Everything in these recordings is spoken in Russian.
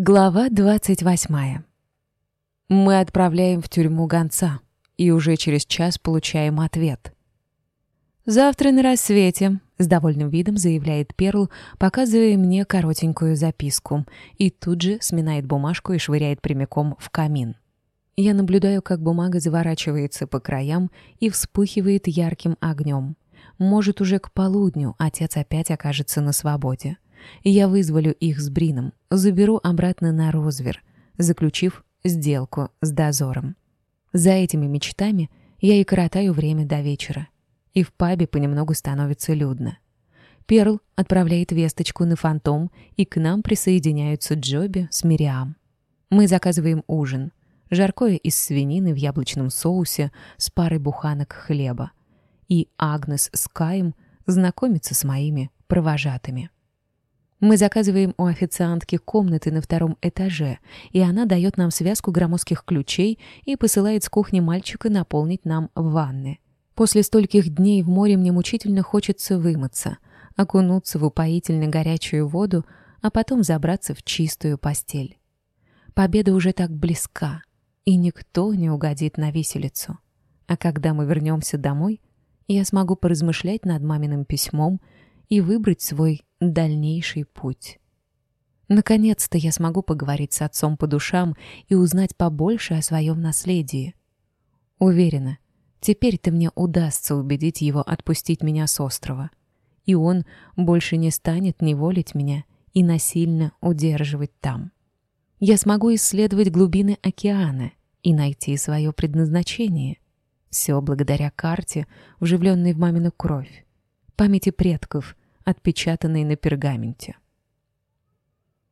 Глава 28. Мы отправляем в тюрьму гонца и уже через час получаем ответ. «Завтра на рассвете», — с довольным видом заявляет Перл, показывая мне коротенькую записку, и тут же сминает бумажку и швыряет прямиком в камин. Я наблюдаю, как бумага заворачивается по краям и вспыхивает ярким огнем. Может, уже к полудню отец опять окажется на свободе. Я вызволю их с Брином, заберу обратно на Розвер, заключив сделку с дозором. За этими мечтами я и коротаю время до вечера. И в пабе понемногу становится людно. Перл отправляет весточку на фантом, и к нам присоединяются Джоби с Мириам. Мы заказываем ужин. Жаркое из свинины в яблочном соусе с парой буханок хлеба. И Агнес с Каем знакомится с моими провожатыми. Мы заказываем у официантки комнаты на втором этаже, и она дает нам связку громоздких ключей и посылает с кухни мальчика наполнить нам ванны. После стольких дней в море мне мучительно хочется вымыться, окунуться в упоительно горячую воду, а потом забраться в чистую постель. Победа уже так близка, и никто не угодит на виселицу. А когда мы вернемся домой, я смогу поразмышлять над маминым письмом и выбрать свой дальнейший путь. Наконец-то я смогу поговорить с отцом по душам и узнать побольше о своем наследии. Уверена, теперь ты мне удастся убедить его отпустить меня с острова, и он больше не станет неволить меня и насильно удерживать там. Я смогу исследовать глубины океана и найти свое предназначение. Все благодаря карте, вживленной в мамину кровь, памяти предков — отпечатанные на пергаменте.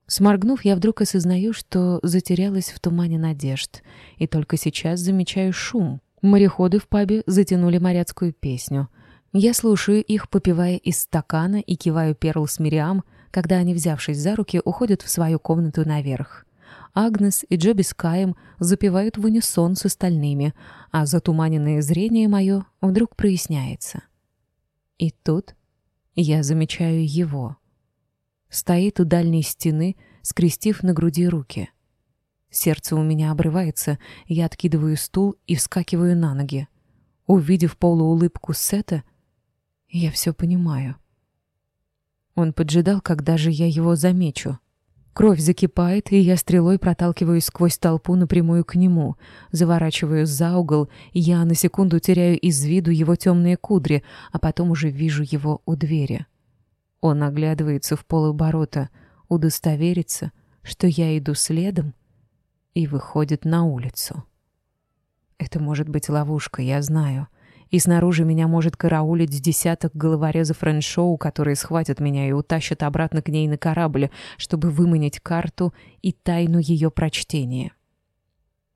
Сморгнув, я вдруг осознаю, что затерялась в тумане надежд, и только сейчас замечаю шум. Мореходы в пабе затянули моряцкую песню. Я слушаю их, попивая из стакана, и киваю перл с Мириам, когда они, взявшись за руки, уходят в свою комнату наверх. Агнес и Джоби с Каем запевают в унисон с остальными, а затуманенное зрение мое вдруг проясняется. И тут я замечаю его. Стоит у дальней стены, скрестив на груди руки. Сердце у меня обрывается, я откидываю стул и вскакиваю на ноги. Увидев полуулыбку Сета, я все понимаю. Он поджидал, когда же я его замечу. Кровь закипает, и я стрелой проталкиваюсь сквозь толпу напрямую к нему. Заворачиваю за угол, и я на секунду теряю из виду его темные кудри, а потом уже вижу его у двери. Он оглядывается в полоборота, удостоверится, что я иду следом, и выходит на улицу. Это может быть ловушка, я знаю и снаружи меня может караулить с десяток головорезов Реншоу, которые схватят меня и утащат обратно к ней на корабль, чтобы выманить карту и тайну ее прочтения.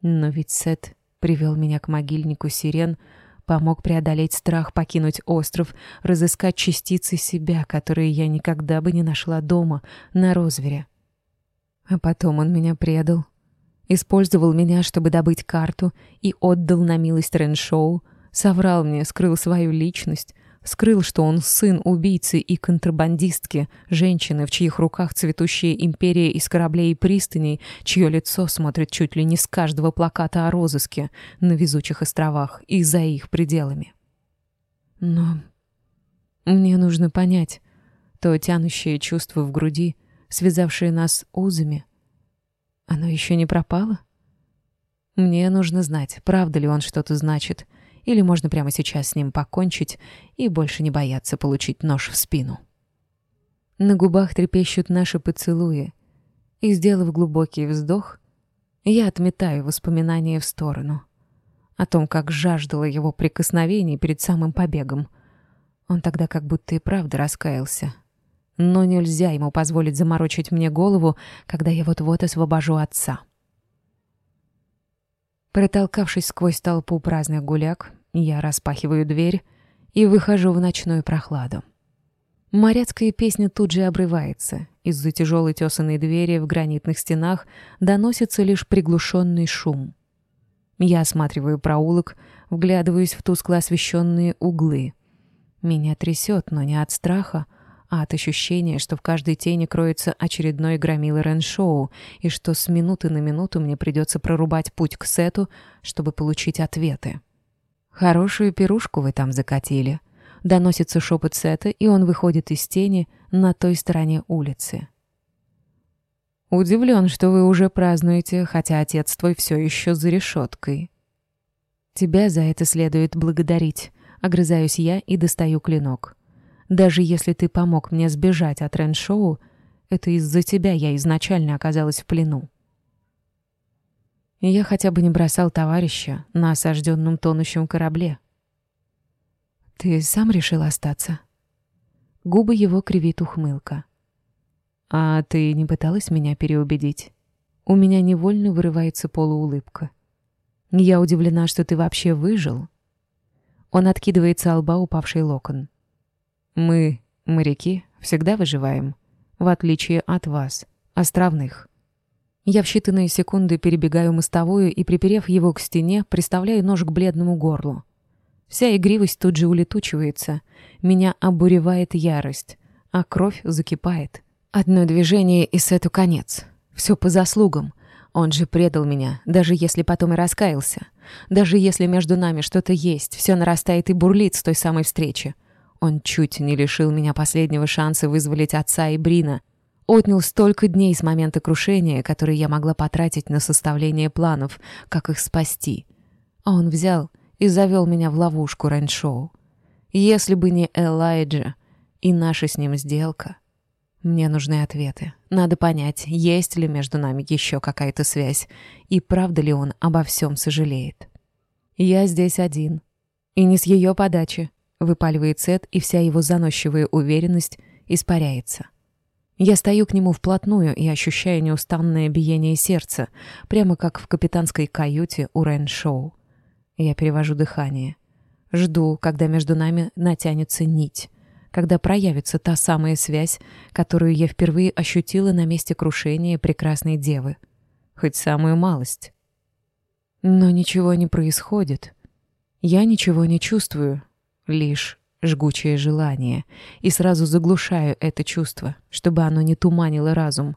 Но ведь Сет привел меня к могильнику сирен, помог преодолеть страх покинуть остров, разыскать частицы себя, которые я никогда бы не нашла дома, на Розвере. А потом он меня предал, использовал меня, чтобы добыть карту, и отдал на милость Реншоу, Соврал мне, скрыл свою личность, скрыл, что он сын убийцы и контрабандистки, женщины, в чьих руках цветущая империя из кораблей и пристаней, чье лицо смотрит чуть ли не с каждого плаката о розыске на везучих островах и за их пределами. Но мне нужно понять, то тянущее чувство в груди, связавшее нас узами, оно еще не пропало? Мне нужно знать, правда ли он что-то значит — Или можно прямо сейчас с ним покончить и больше не бояться получить нож в спину. На губах трепещут наши поцелуи. И, сделав глубокий вздох, я отметаю воспоминания в сторону. О том, как жаждала его прикосновений перед самым побегом. Он тогда как будто и правда раскаялся. Но нельзя ему позволить заморочить мне голову, когда я вот-вот освобожу отца. Протолкавшись сквозь толпу праздных гуляк, я распахиваю дверь и выхожу в ночную прохладу. Моряцкая песня тут же обрывается. Из-за тяжелой тесаной двери в гранитных стенах доносится лишь приглушенный шум. Я осматриваю проулок, вглядываюсь в тускло освещенные углы. Меня трясет, но не от страха, от ощущения, что в каждой тени кроется очередной громила Рен-шоу, и что с минуты на минуту мне придется прорубать путь к Сету, чтобы получить ответы. «Хорошую пирушку вы там закатили», — доносится шепот Сета, и он выходит из тени на той стороне улицы. «Удивлен, что вы уже празднуете, хотя отец твой все еще за решеткой». «Тебя за это следует благодарить», — огрызаюсь я и достаю клинок. Даже если ты помог мне сбежать от Рен-шоу, это из-за тебя я изначально оказалась в плену. я хотя бы не бросал товарища на осажденном тонущем корабле. Ты сам решил остаться? Губы его кривит ухмылка. А ты не пыталась меня переубедить? У меня невольно вырывается полуулыбка. Я удивлена, что ты вообще выжил. Он откидывает с лба упавший локон. Мы, моряки, всегда выживаем, в отличие от вас, островных. Я в считанные секунды перебегаю мостовую и, приперев его к стене, приставляю нож к бледному горлу. Вся игривость тут же улетучивается. Меня обуревает ярость, а кровь закипает. Одно движение и с Сету конец. Все по заслугам. Он же предал меня, даже если потом и раскаялся. Даже если между нами что-то есть, все нарастает и бурлит с той самой встречи. Он чуть не лишил меня последнего шанса вызволить отца и Брина. Отнял столько дней с момента крушения, которые я могла потратить на составление планов, как их спасти. А он взял и завел меня в ловушку Рэншоу. Если бы не Элайджа и наша с ним сделка... Мне нужны ответы. Надо понять, есть ли между нами еще какая-то связь, и правда ли он обо всем сожалеет. Я здесь один. И не с ее выпаливается и вся его заносчивая уверенность испаряется. Я стою к нему вплотную и ощущаю неустанное биение сердца, прямо как в капитанской каюте у рэн Я перевожу дыхание. Жду, когда между нами натянется нить, когда проявится та самая связь, которую я впервые ощутила на месте крушения прекрасной девы. Хоть самую малость. Но ничего не происходит. Я ничего не чувствую, лишь жгучее желание, и сразу заглушаю это чувство, чтобы оно не туманило разум.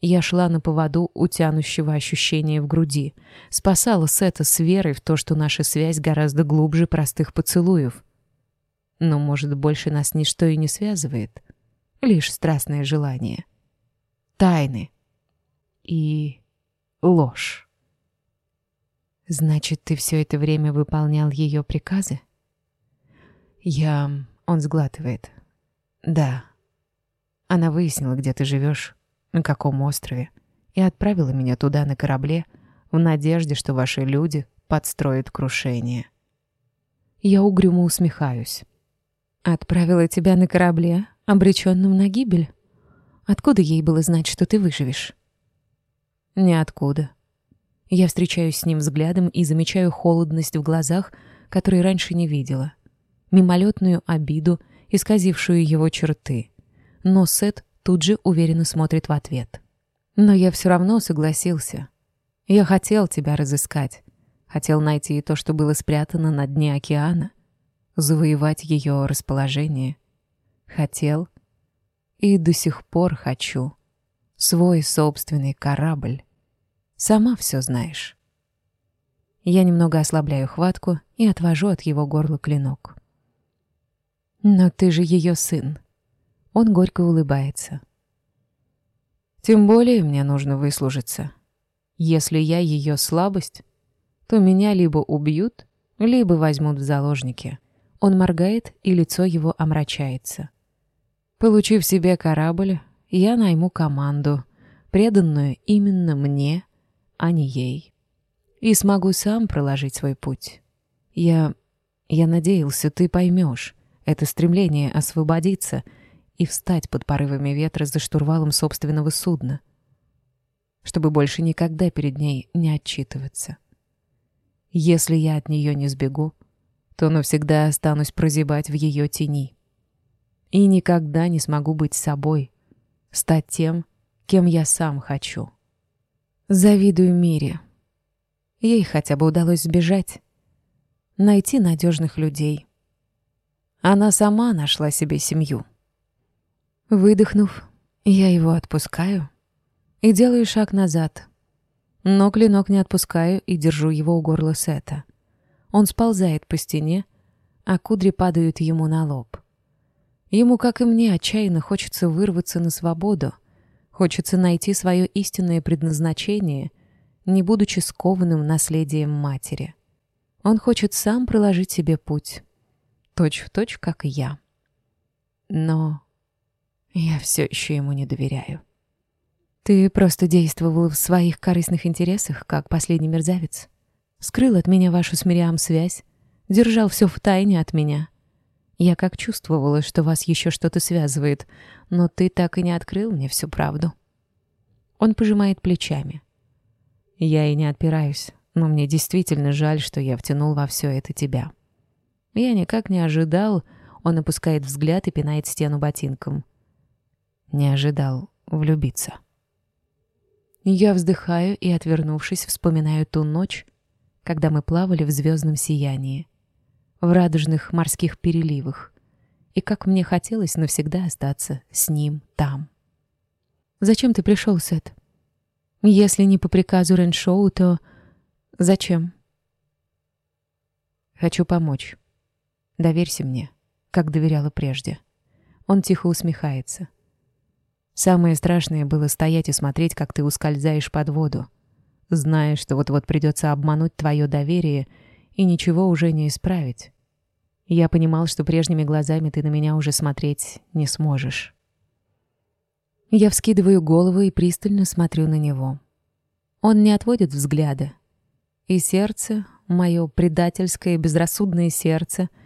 Я шла на поводу утянущего ощущения в груди, спасала Сета с верой в то, что наша связь гораздо глубже простых поцелуев. Но, может, больше нас ничто и не связывает, лишь страстное желание. Тайны и ложь. «Значит, ты все это время выполнял ее приказы?» «Я...» — он сглатывает. «Да». Она выяснила, где ты живешь, на каком острове, и отправила меня туда на корабле в надежде, что ваши люди подстроят крушение. Я угрюмо усмехаюсь. «Отправила тебя на корабле, обреченном на гибель? Откуда ей было знать, что ты выживешь?» «Ниоткуда». Я встречаюсь с ним взглядом и замечаю холодность в глазах, которые раньше не видела мимолетную обиду, исказившую его черты. Но Сет тут же уверенно смотрит в ответ. «Но я все равно согласился. Я хотел тебя разыскать. Хотел найти то, что было спрятано на дне океана. Завоевать ее расположение. Хотел. И до сих пор хочу. Свой собственный корабль. Сама все знаешь». Я немного ослабляю хватку и отвожу от его горла клинок. Но ты же ее сын. Он горько улыбается. Тем более мне нужно выслужиться. Если я ее слабость, то меня либо убьют, либо возьмут в заложники. Он моргает, и лицо его омрачается. Получив себе корабль, я найму команду, преданную именно мне, а не ей. И смогу сам проложить свой путь. Я... я надеялся, ты поймешь. Это стремление освободиться и встать под порывами ветра за штурвалом собственного судна, чтобы больше никогда перед ней не отчитываться. Если я от нее не сбегу, то навсегда останусь прозябать в ее тени. И никогда не смогу быть собой, стать тем, кем я сам хочу. Завидую мире. Ей хотя бы удалось сбежать, найти надежных людей — она сама нашла себе семью. Выдохнув, я его отпускаю и делаю шаг назад. Но клинок не отпускаю и держу его у горла Сета. Он сползает по стене, а кудри падают ему на лоб. Ему, как и мне, отчаянно хочется вырваться на свободу, хочется найти свое истинное предназначение, не будучи скованным наследием матери. Он хочет сам проложить себе путь точь в точь, как и я. Но я все еще ему не доверяю. Ты просто действовал в своих корыстных интересах, как последний мерзавец. Скрыл от меня вашу с Мириам связь, держал все в тайне от меня. Я как чувствовала, что вас еще что-то связывает, но ты так и не открыл мне всю правду. Он пожимает плечами. Я и не отпираюсь, но мне действительно жаль, что я втянул во все это тебя. Я никак не ожидал. Он опускает взгляд и пинает стену ботинком. Не ожидал влюбиться. Я вздыхаю и, отвернувшись, вспоминаю ту ночь, когда мы плавали в звездном сиянии, в радужных морских переливах, и как мне хотелось навсегда остаться с ним там. «Зачем ты пришел, Сет? Если не по приказу Реншоу, то зачем?» «Хочу помочь». Доверься мне, как доверяла прежде. Он тихо усмехается. Самое страшное было стоять и смотреть, как ты ускользаешь под воду, зная, что вот-вот придется обмануть твое доверие и ничего уже не исправить. Я понимал, что прежними глазами ты на меня уже смотреть не сможешь. Я вскидываю голову и пристально смотрю на него. Он не отводит взгляда. И сердце, мое предательское безрассудное сердце —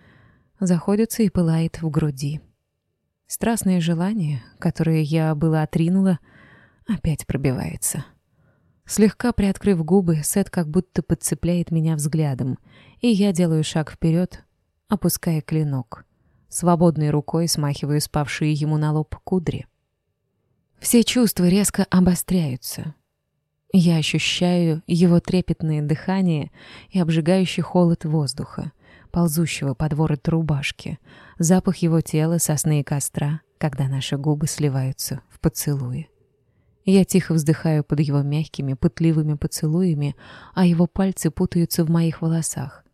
заходится и пылает в груди. Страстное желание, которое я было отринула, опять пробивается. Слегка приоткрыв губы, Сет как будто подцепляет меня взглядом, и я делаю шаг вперед, опуская клинок. Свободной рукой смахиваю спавшие ему на лоб кудри. Все чувства резко обостряются. Я ощущаю его трепетное дыхание и обжигающий холод воздуха — ползущего под ворот рубашки, запах его тела, сосны и костра, когда наши губы сливаются в поцелуи. Я тихо вздыхаю под его мягкими, пытливыми поцелуями, а его пальцы путаются в моих волосах.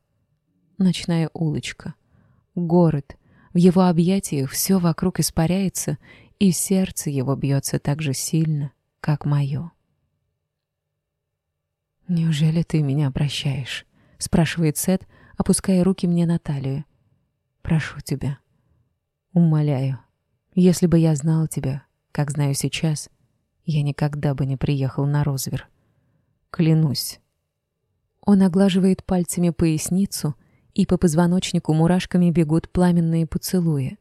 Ночная улочка. Город. В его объятиях все вокруг испаряется, и сердце его бьется так же сильно, как мое. «Неужели ты меня прощаешь?» — спрашивает Сет, — опуская руки мне на талию. «Прошу тебя, умоляю, если бы я знал тебя, как знаю сейчас, я никогда бы не приехал на Розвер. Клянусь». Он оглаживает пальцами поясницу, и по позвоночнику мурашками бегут пламенные поцелуи.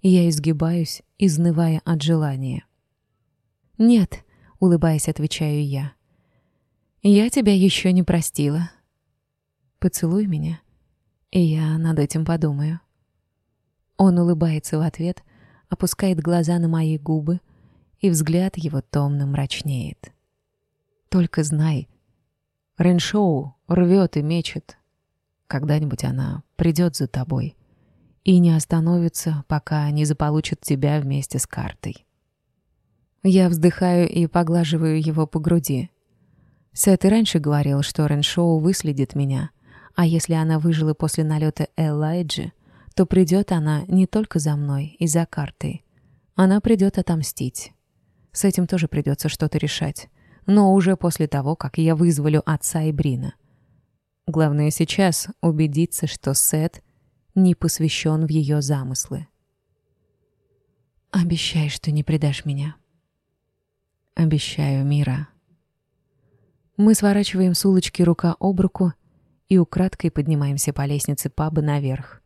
И я изгибаюсь, изнывая от желания. «Нет», — улыбаясь, отвечаю я. «Я тебя еще не простила. Поцелуй меня, и я над этим подумаю. Он улыбается в ответ, опускает глаза на мои губы, и взгляд его томно мрачнеет. Только знай, Реншоу рвет и мечет. Когда-нибудь она придет за тобой и не остановится, пока не заполучит тебя вместе с картой. Я вздыхаю и поглаживаю его по груди. Сет и раньше говорил, что Реншоу выследит меня — А если она выжила после налета Элайджи, то придет она не только за мной и за картой. Она придет отомстить. С этим тоже придется что-то решать. Но уже после того, как я вызволю отца и Брина. Главное сейчас убедиться, что Сет не посвящен в ее замыслы. «Обещай, что не предашь меня». «Обещаю, Мира». Мы сворачиваем с улочки рука об руку — и украдкой поднимаемся по лестнице паба наверх.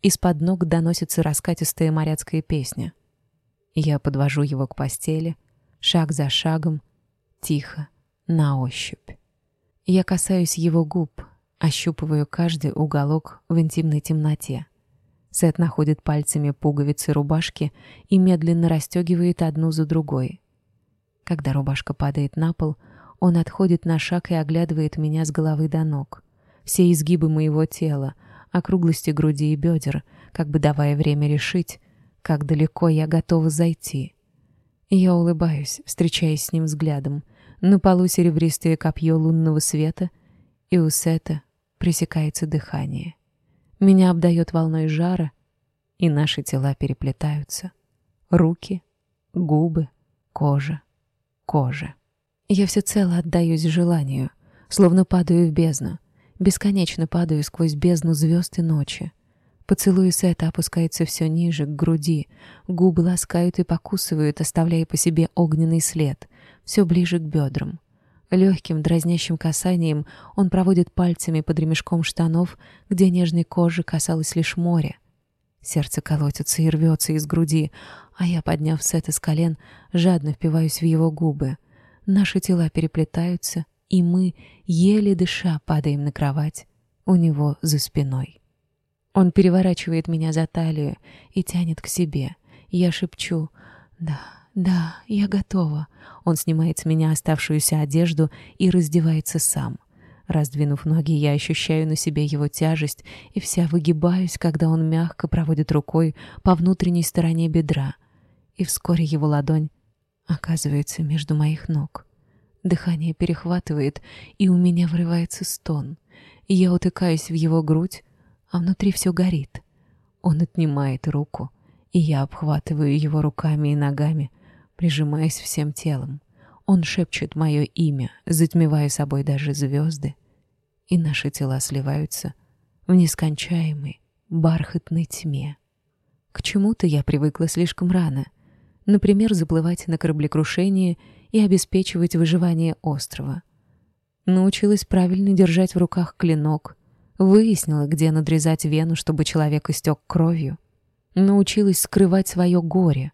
Из-под ног доносится раскатистая моряцкая песня. Я подвожу его к постели, шаг за шагом, тихо, на ощупь. Я касаюсь его губ, ощупываю каждый уголок в интимной темноте. Сет находит пальцами пуговицы рубашки и медленно расстегивает одну за другой. Когда рубашка падает на пол, он отходит на шаг и оглядывает меня с головы до ног — все изгибы моего тела, округлости груди и бедер, как бы давая время решить, как далеко я готова зайти. Я улыбаюсь, встречаясь с ним взглядом. На полу серебристое копье лунного света, и у Сета пресекается дыхание. Меня обдает волной жара, и наши тела переплетаются. Руки, губы, кожа, кожа. Я всецело отдаюсь желанию, словно падаю в бездну, бесконечно падаю сквозь бездну звезд и ночи. Поцелуи Сета опускаются все ниже, к груди. Губы ласкают и покусывают, оставляя по себе огненный след. Все ближе к бедрам. Легким, дразнящим касанием он проводит пальцами под ремешком штанов, где нежной кожи касалось лишь море. Сердце колотится и рвется из груди, а я, подняв Сета с колен, жадно впиваюсь в его губы. Наши тела переплетаются, и мы, еле дыша, падаем на кровать у него за спиной. Он переворачивает меня за талию и тянет к себе. Я шепчу «Да, да, я готова». Он снимает с меня оставшуюся одежду и раздевается сам. Раздвинув ноги, я ощущаю на себе его тяжесть и вся выгибаюсь, когда он мягко проводит рукой по внутренней стороне бедра. И вскоре его ладонь оказывается между моих ног. Дыхание перехватывает, и у меня врывается стон. Я утыкаюсь в его грудь, а внутри все горит. Он отнимает руку, и я обхватываю его руками и ногами, прижимаясь всем телом. Он шепчет мое имя, затмевая собой даже звезды, и наши тела сливаются в нескончаемой бархатной тьме. К чему-то я привыкла слишком рано. Например, заплывать на кораблекрушение и обеспечивать выживание острова. Научилась правильно держать в руках клинок, выяснила, где надрезать вену, чтобы человек истек кровью. Научилась скрывать свое горе,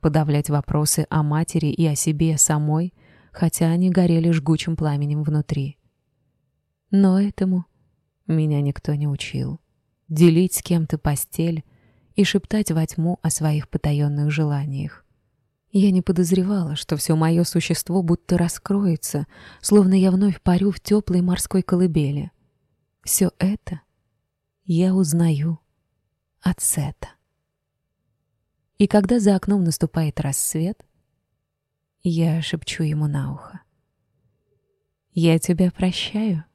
подавлять вопросы о матери и о себе самой, хотя они горели жгучим пламенем внутри. Но этому меня никто не учил. Делить с кем-то постель и шептать во тьму о своих потаенных желаниях. Я не подозревала, что все мое существо будто раскроется, словно я вновь парю в теплой морской колыбели. Все это я узнаю от Сета. И когда за окном наступает рассвет, я шепчу ему на ухо. «Я тебя прощаю,